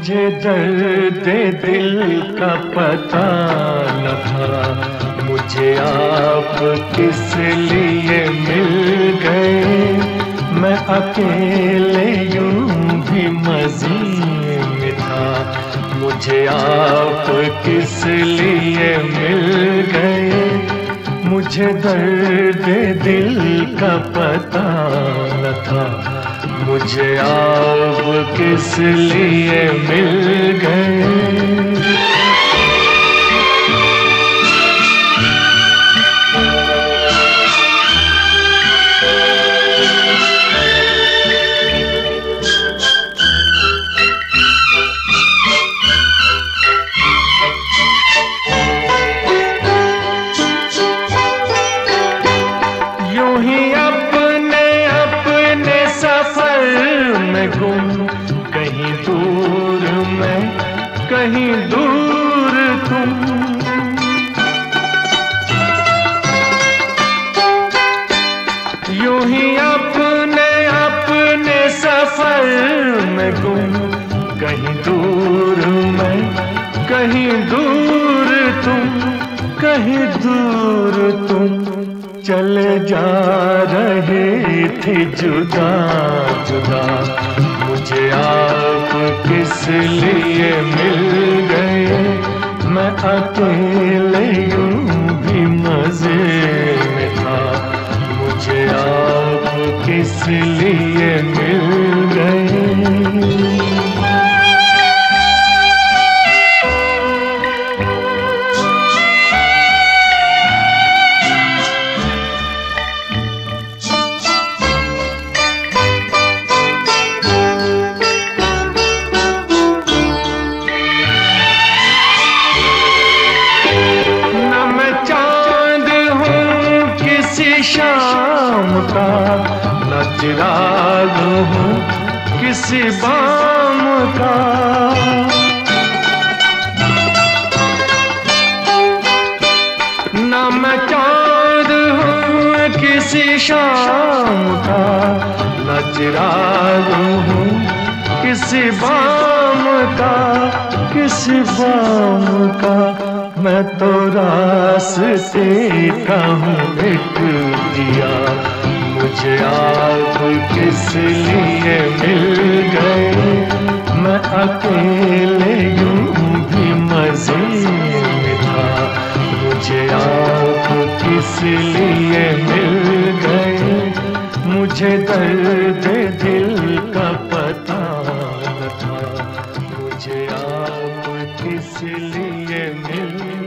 मुझे दर्द दिल का पता न था मुझे आप किस लिए मिल गए? मैं अकेले यूँ भी मजी में था। मुझे आप किस लिए मिल गए? मुझे दर्द दिल का पता न था। मुझे आप किस लिए मिल गए? कहीं दूर तुम। यूँ ही अपने अपने सफ़र में गुम कहीं दूर मैं, कहीं दूर तुम, कहीं दूर तुम। चले जा रही थी जुदा जुदा। मुझे आप किस लिए मिल गए? मैं अकेले शाम का न चिराग हूँ किसी बाम का। न मैं चाँद हूँ किसी शाम का न चिराग हूँ। किसी बाम का, किसी बाम का। मैं तो रास्ते का हूँ एक दिया। मुझे आप किस लिए मिल गए? मैं अकेले यूँ भी मज़े में था। मुझे आप किस लिए मिल गए? मुझे दर्द इसलिए मिल